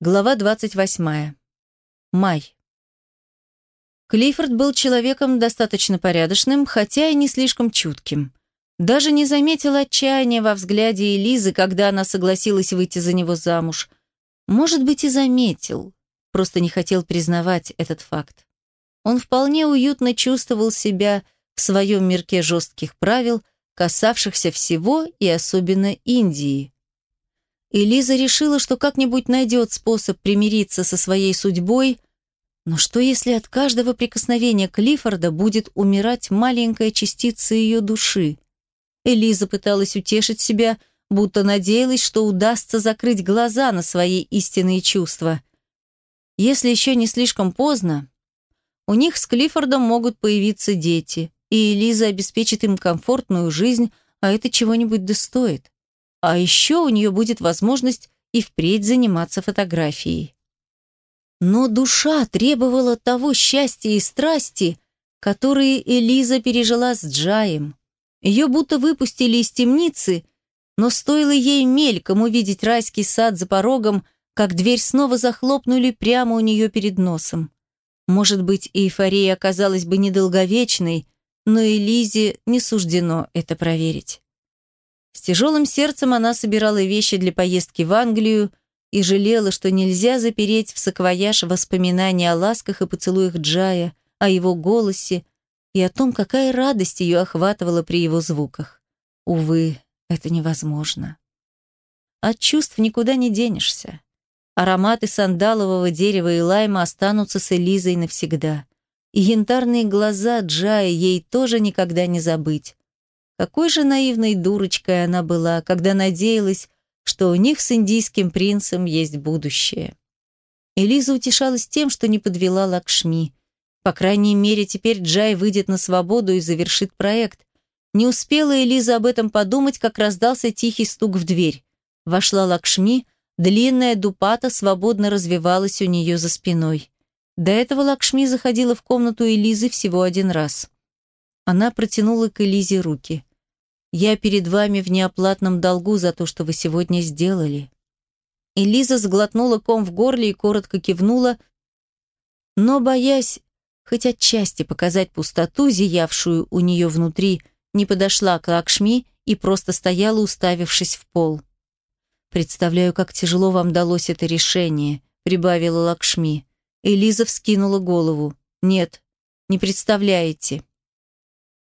Глава 28. Май. Клиффорд был человеком достаточно порядочным, хотя и не слишком чутким. Даже не заметил отчаяния во взгляде Элизы, когда она согласилась выйти за него замуж. Может быть, и заметил, просто не хотел признавать этот факт. Он вполне уютно чувствовал себя в своем мирке жестких правил, касавшихся всего и особенно Индии – и Лиза решила, что как-нибудь найдет способ примириться со своей судьбой, но что если от каждого прикосновения Клиффорда будет умирать маленькая частица ее души? Элиза пыталась утешить себя, будто надеялась, что удастся закрыть глаза на свои истинные чувства. Если еще не слишком поздно, у них с Клиффордом могут появиться дети, и Элиза обеспечит им комфортную жизнь, а это чего-нибудь достоит. А еще у нее будет возможность и впредь заниматься фотографией. Но душа требовала того счастья и страсти, которые Элиза пережила с Джаем. Ее будто выпустили из темницы, но стоило ей мельком увидеть райский сад за порогом, как дверь снова захлопнули прямо у нее перед носом. Может быть, эйфория оказалась бы недолговечной, но Элизе не суждено это проверить. С тяжелым сердцем она собирала вещи для поездки в Англию и жалела, что нельзя запереть в саквояж воспоминания о ласках и поцелуях Джая, о его голосе и о том, какая радость ее охватывала при его звуках. Увы, это невозможно. От чувств никуда не денешься. Ароматы сандалового дерева и лайма останутся с Элизой навсегда. И янтарные глаза Джая ей тоже никогда не забыть. Какой же наивной дурочкой она была, когда надеялась, что у них с индийским принцем есть будущее. Элиза утешалась тем, что не подвела Лакшми. По крайней мере, теперь Джай выйдет на свободу и завершит проект. Не успела Элиза об этом подумать, как раздался тихий стук в дверь. Вошла Лакшми, длинная дупата свободно развивалась у нее за спиной. До этого Лакшми заходила в комнату Элизы всего один раз. Она протянула к Элизе руки. Я перед вами в неоплатном долгу за то, что вы сегодня сделали». Элиза сглотнула ком в горле и коротко кивнула, но, боясь хоть отчасти показать пустоту, зиявшую у нее внутри, не подошла к Лакшми и просто стояла, уставившись в пол. «Представляю, как тяжело вам далось это решение», — прибавила Лакшми. Элиза вскинула голову. «Нет, не представляете».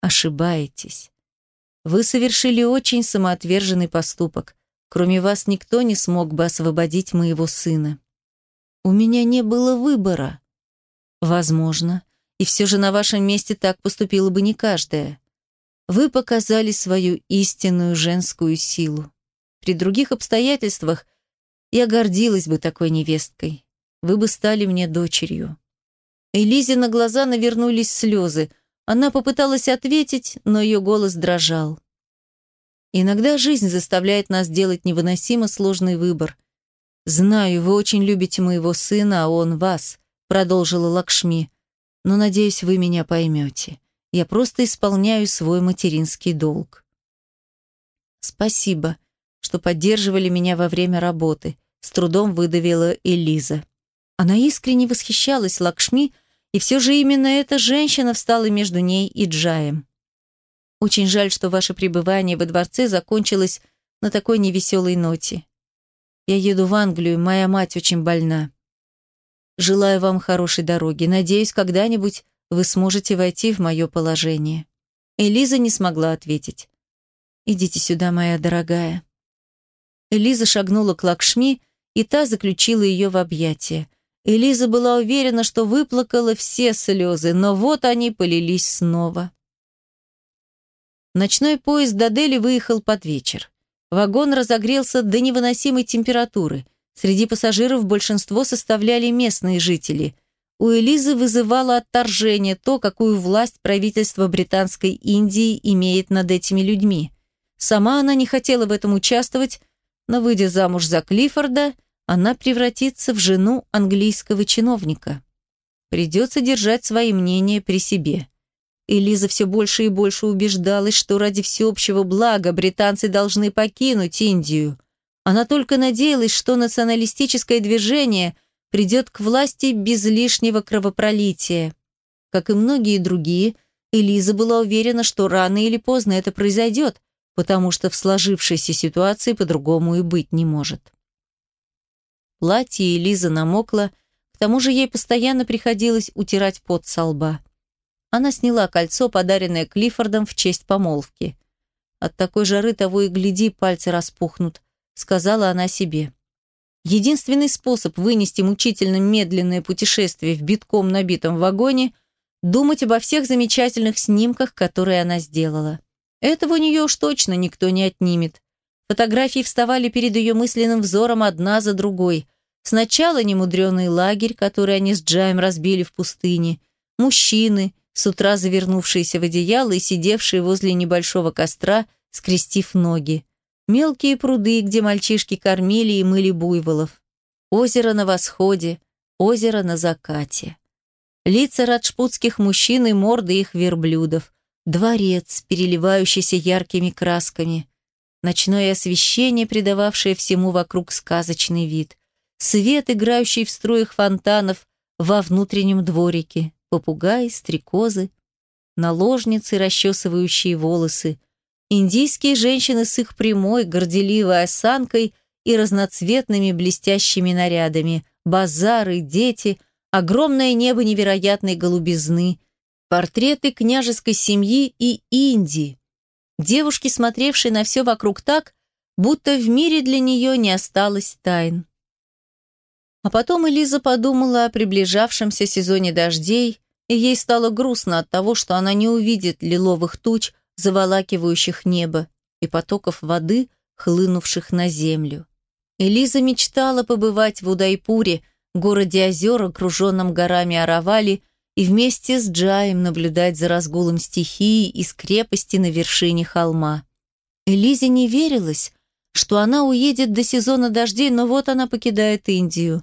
«Ошибаетесь. Вы совершили очень самоотверженный поступок. Кроме вас никто не смог бы освободить моего сына. У меня не было выбора. Возможно. И все же на вашем месте так поступила бы не каждая. Вы показали свою истинную женскую силу. При других обстоятельствах я гордилась бы такой невесткой. Вы бы стали мне дочерью. Элизе на глаза навернулись слезы – она попыталась ответить, но ее голос дрожал. Иногда жизнь заставляет нас делать невыносимо сложный выбор. «Знаю, вы очень любите моего сына, а он вас», — продолжила Лакшми. «Но, надеюсь, вы меня поймете. Я просто исполняю свой материнский долг». «Спасибо, что поддерживали меня во время работы», — с трудом выдавила Элиза. Она искренне восхищалась Лакшми, — и все же именно эта женщина встала между ней и Джаем. Очень жаль, что ваше пребывание во дворце закончилось на такой невеселой ноте. Я еду в Англию, моя мать очень больна. Желаю вам хорошей дороги. Надеюсь, когда-нибудь вы сможете войти в мое положение». Элиза не смогла ответить. «Идите сюда, моя дорогая». Элиза шагнула к Лакшми, и та заключила ее в объятия. Элиза была уверена, что выплакала все слезы, но вот они полились снова. Ночной поезд до Дели выехал под вечер. Вагон разогрелся до невыносимой температуры. Среди пассажиров большинство составляли местные жители. У Элизы вызывало отторжение то, какую власть правительство Британской Индии имеет над этими людьми. Сама она не хотела в этом участвовать, но, выйдя замуж за Клиффорда, она превратится в жену английского чиновника. Придется держать свои мнения при себе. Элиза все больше и больше убеждалась, что ради всеобщего блага британцы должны покинуть Индию. Она только надеялась, что националистическое движение придет к власти без лишнего кровопролития. Как и многие другие, Элиза была уверена, что рано или поздно это произойдет, потому что в сложившейся ситуации по-другому и быть не может. Платье Элиза намокло, к тому же ей постоянно приходилось утирать пот со лба. Она сняла кольцо, подаренное Клиффордом в честь помолвки. От такой жары того и гляди, пальцы распухнут, сказала она себе. Единственный способ вынести мучительно медленное путешествие в битком набитом вагоне – думать обо всех замечательных снимках, которые она сделала. Этого у нее уж точно никто не отнимет. Фотографии вставали перед ее мысленным взором одна за другой. Сначала немудренный лагерь, который они с Джаем разбили в пустыне, мужчины, с утра завернувшиеся в одеяло и сидевшие возле небольшого костра, скрестив ноги, мелкие пруды, где мальчишки кормили и мыли буйволов, озеро на восходе, озеро на закате. Лица раджпутских мужчин и морды их верблюдов, Дворец, переливающийся яркими красками. Ночное освещение, придававшее всему вокруг сказочный вид. Свет, играющий в струях фонтанов во внутреннем дворике. Попугаи, стрекозы, наложницы, расчесывающие волосы. Индийские женщины с их прямой, горделивой осанкой и разноцветными блестящими нарядами. Базары, дети, огромное небо невероятной голубизны – Портреты княжеской семьи и Индии. Девушки, смотревшие на все вокруг так, будто в мире для нее не осталось тайн. А потом Элиза подумала о приближавшемся сезоне дождей, и ей стало грустно от того, что она не увидит лиловых туч, заволакивающих небо, и потоков воды, хлынувших на землю. Элиза мечтала побывать в Удайпуре, городе озер, окруженном горами Аравали, и вместе с Джаем наблюдать за разгулом стихии из крепости на вершине холма. Элизе не верилось, что она уедет до сезона дождей, но вот она покидает Индию.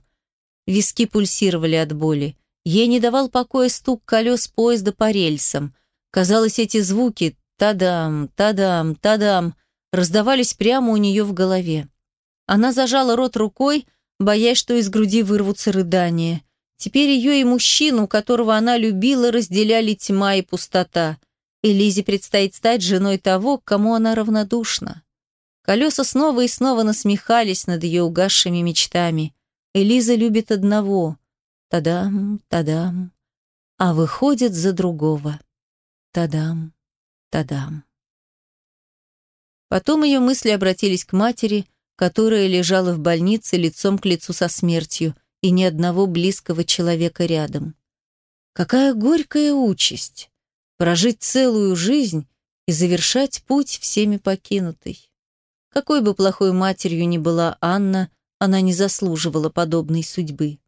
Виски пульсировали от боли. Ей не давал покоя стук колес поезда по рельсам. Казалось, эти звуки «тадам, тадам, тадам» раздавались прямо у нее в голове. Она зажала рот рукой, боясь, что из груди вырвутся рыдания. Теперь ее и мужчину, которого она любила, разделяли тьма и пустота. И Лизе предстоит стать женой того, к кому она равнодушна. Колеса снова и снова насмехались над ее угасшими мечтами. Элиза любит одного. Тадам, тадам. А выходит за другого. Тадам, тадам. Потом ее мысли обратились к матери, которая лежала в больнице лицом к лицу со смертью, и ни одного близкого человека рядом. Какая горькая участь — прожить целую жизнь и завершать путь всеми покинутой. Какой бы плохой матерью ни была Анна, она не заслуживала подобной судьбы.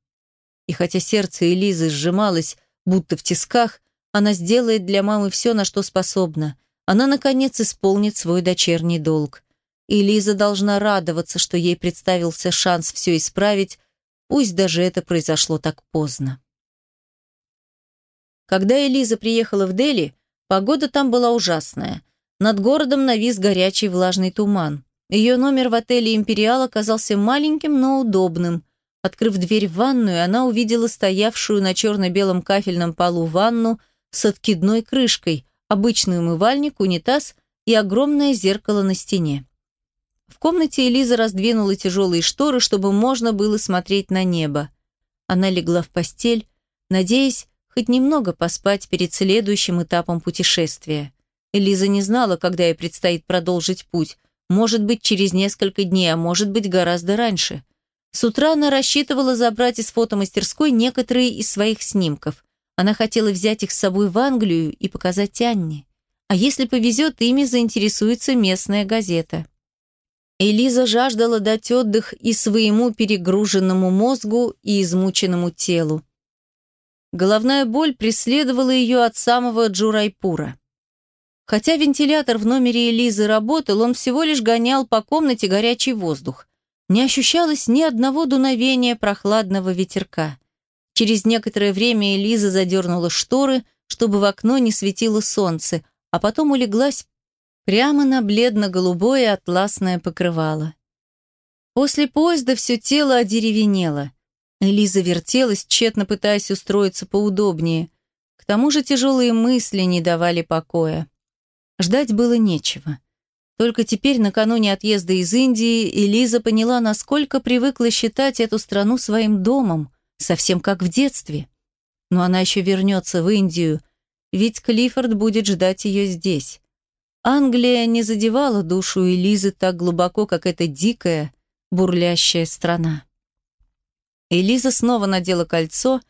И хотя сердце Элизы сжималось, будто в тисках, она сделает для мамы все, на что способна. Она, наконец, исполнит свой дочерний долг. И Лиза должна радоваться, что ей представился шанс все исправить, Пусть даже это произошло так поздно. Когда Элиза приехала в Дели, погода там была ужасная. Над городом навис горячий влажный туман. Ее номер в отеле «Империал» оказался маленьким, но удобным. Открыв дверь в ванную, она увидела стоявшую на черно-белом кафельном полу ванну с откидной крышкой, обычный умывальник, унитаз и огромное зеркало на стене. В комнате Элиза раздвинула тяжелые шторы, чтобы можно было смотреть на небо. Она легла в постель, надеясь хоть немного поспать перед следующим этапом путешествия. Элиза не знала, когда ей предстоит продолжить путь. Может быть, через несколько дней, а может быть, гораздо раньше. С утра она рассчитывала забрать из фотомастерской некоторые из своих снимков. Она хотела взять их с собой в Англию и показать Анне. А если повезет, ими заинтересуется местная газета. Элиза жаждала дать отдых и своему перегруженному мозгу, и измученному телу. Головная боль преследовала ее от самого Джурайпура. Хотя вентилятор в номере Элизы работал, он всего лишь гонял по комнате горячий воздух. Не ощущалось ни одного дуновения прохладного ветерка. Через некоторое время Элиза задернула шторы, чтобы в окно не светило солнце, а потом улеглась прямо на бледно-голубое атласное покрывало. После поезда все тело одеревенело. Элиза вертелась, тщетно пытаясь устроиться поудобнее. К тому же тяжелые мысли не давали покоя. Ждать было нечего. Только теперь, накануне отъезда из Индии, Элиза поняла, насколько привыкла считать эту страну своим домом, совсем как в детстве. Но она еще вернется в Индию, ведь Клиффорд будет ждать ее здесь. Англия не задевала душу Элизы так глубоко, как эта дикая, бурлящая страна. Элиза снова надела кольцо,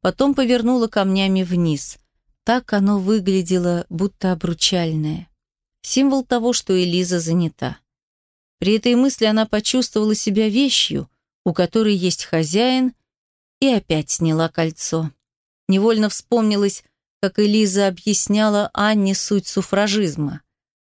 потом повернула камнями вниз. Так оно выглядело, будто обручальное. Символ того, что Элиза занята. При этой мысли она почувствовала себя вещью, у которой есть хозяин, и опять сняла кольцо. Невольно вспомнилось, как Элиза объясняла Анне суть суфражизма.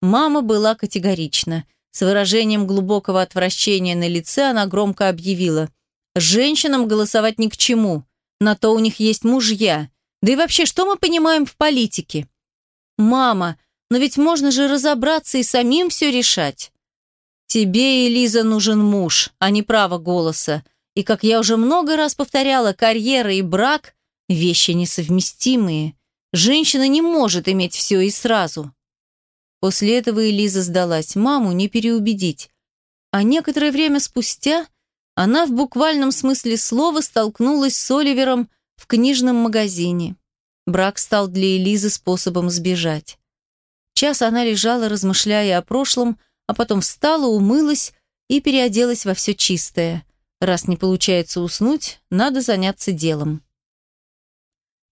Мама была категорична. С выражением глубокого отвращения на лице она громко объявила «Женщинам голосовать ни к чему, на то у них есть мужья, да и вообще, что мы понимаем в политике? Мама, но ведь можно же разобраться и самим все решать. Тебе, Элиза, нужен муж, а не право голоса. И, как я уже много раз повторяла, карьера и брак – вещи несовместимые. Женщина не может иметь все и сразу. После этого Элиза сдалась. Маму не переубедить. А некоторое время спустя она в буквальном смысле слова столкнулась с Оливером в книжном магазине. Брак стал для Элизы способом сбежать. Час она лежала, размышляя о прошлом, а потом встала, умылась и переоделась во все чистое. Раз не получается уснуть, надо заняться делом.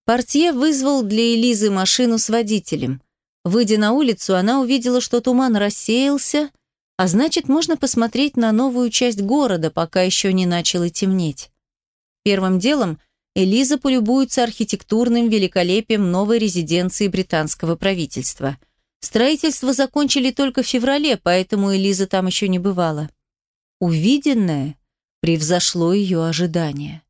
Портье вызвал для Элизы машину с водителем. Выйдя на улицу, она увидела, что туман рассеялся, а значит, можно посмотреть на новую часть города, пока еще не начало темнеть. Первым делом – Элиза полюбуется архитектурным великолепием новой резиденции британского правительства. Строительство закончили только в феврале, поэтому Элиза там еще не бывала. Увиденное превзошло ее ожидания.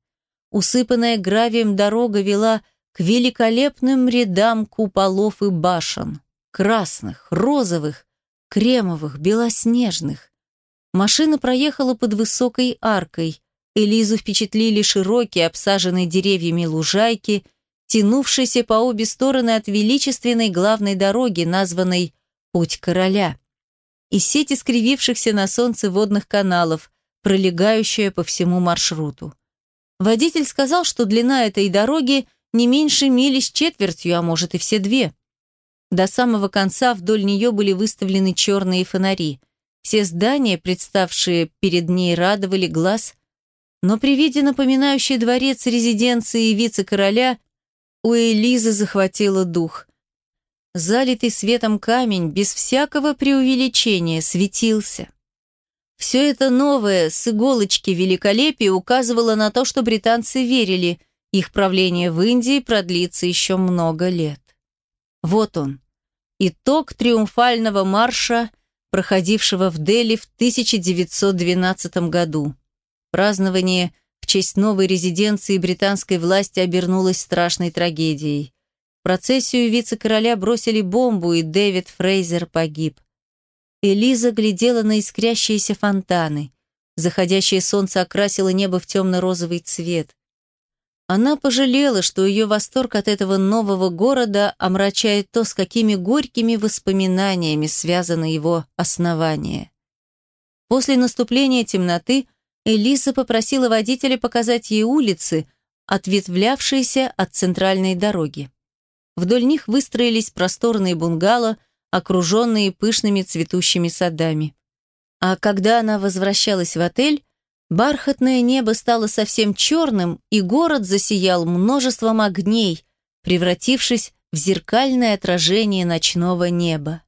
Усыпанная гравием дорога вела к великолепным рядам куполов и башен. Красных, розовых, кремовых, белоснежных. Машина проехала под высокой аркой. Элизу впечатлили широкие, обсаженные деревьями лужайки, тянувшиеся по обе стороны от величественной главной дороги, названной «Путь короля», и сеть искривившихся на солнце водных каналов, пролегающая по всему маршруту. Водитель сказал, что длина этой дороги не меньше мили с четвертью, а может и все две. До самого конца вдоль нее были выставлены черные фонари. Все здания, представшие перед ней, радовали глаз – но при виде напоминающей дворец резиденции вице-короля у Элизы захватило дух. Залитый светом камень без всякого преувеличения светился. Все это новое, с иголочки великолепие указывало на то, что британцы верили, их правление в Индии продлится еще много лет. Вот он, итог триумфального марша, проходившего в Дели в 1912 году. Празднование в честь новой резиденции британской власти обернулось страшной трагедией. Процессию вице-короля бросили бомбу, и Дэвид Фрейзер погиб. Элиза глядела на искрящиеся фонтаны. Заходящее солнце окрасило небо в темно-розовый цвет. Она пожалела, что ее восторг от этого нового города омрачает то, с какими горькими воспоминаниями связано его основание. После наступления темноты Элиза попросила водителя показать ей улицы, ответвлявшиеся от центральной дороги. Вдоль них выстроились просторные бунгало, окруженные пышными цветущими садами. А когда она возвращалась в отель, бархатное небо стало совсем черным, и город засиял множеством огней, превратившись в зеркальное отражение ночного неба.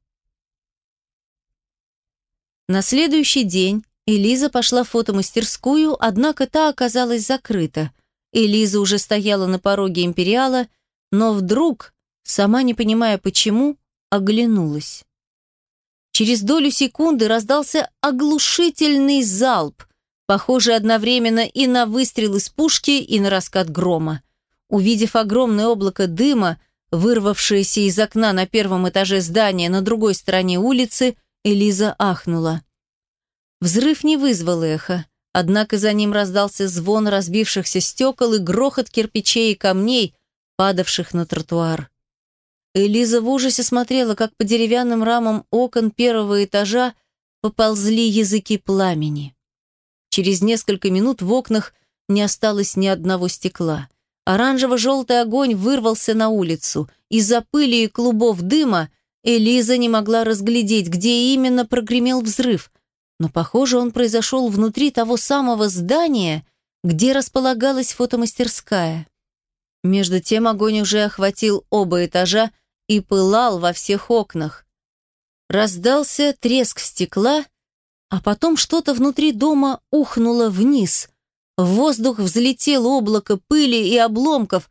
На следующий день Элиза пошла в фотомастерскую, однако та оказалась закрыта. Элиза уже стояла на пороге Империала, но вдруг, сама не понимая почему, оглянулась. Через долю секунды раздался оглушительный залп, похожий одновременно и на выстрел из пушки, и на раскат грома. Увидев огромное облако дыма, вырвавшееся из окна на первом этаже здания на другой стороне улицы, Элиза ахнула. Взрыв не вызвал эхо, однако за ним раздался звон разбившихся стекол и грохот кирпичей и камней, падавших на тротуар. Элиза в ужасе смотрела, как по деревянным рамам окон первого этажа поползли языки пламени. Через несколько минут в окнах не осталось ни одного стекла. Оранжево-желтый огонь вырвался на улицу. Из-за пыли и клубов дыма Элиза не могла разглядеть, где именно прогремел взрыв, но, похоже, он произошел внутри того самого здания, где располагалась фотомастерская. Между тем огонь уже охватил оба этажа и пылал во всех окнах. Раздался треск стекла, а потом что-то внутри дома ухнуло вниз. В воздух взлетело облако пыли и обломков,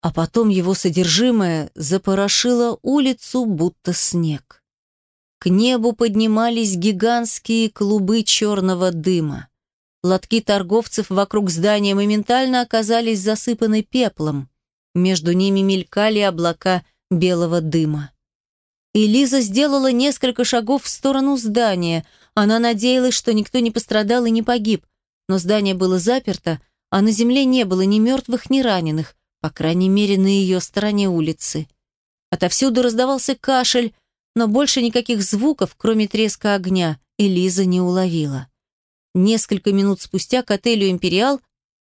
а потом его содержимое запорошило улицу, будто снег. К небу поднимались гигантские клубы черного дыма. Лотки торговцев вокруг здания моментально оказались засыпаны пеплом. Между ними мелькали облака белого дыма. И Лиза сделала несколько шагов в сторону здания. Она надеялась, что никто не пострадал и не погиб. Но здание было заперто, а на земле не было ни мертвых, ни раненых, по крайней мере, на ее стороне улицы. Отовсюду раздавался кашель, но больше никаких звуков, кроме треска огня, Элиза не уловила. Несколько минут спустя к отелю «Империал»,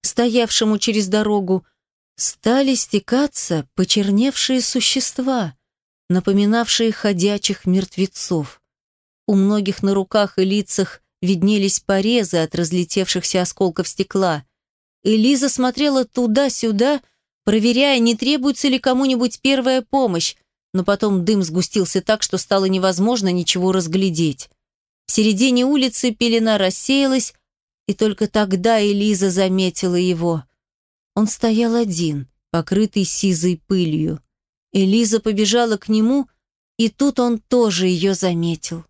стоявшему через дорогу, стали стекаться почерневшие существа, напоминавшие ходячих мертвецов. У многих на руках и лицах виднелись порезы от разлетевшихся осколков стекла. Элиза смотрела туда-сюда, проверяя, не требуется ли кому-нибудь первая помощь, но потом дым сгустился так, что стало невозможно ничего разглядеть. В середине улицы пелена рассеялась, и только тогда Элиза заметила его. Он стоял один, покрытый сизой пылью. Элиза побежала к нему, и тут он тоже ее заметил.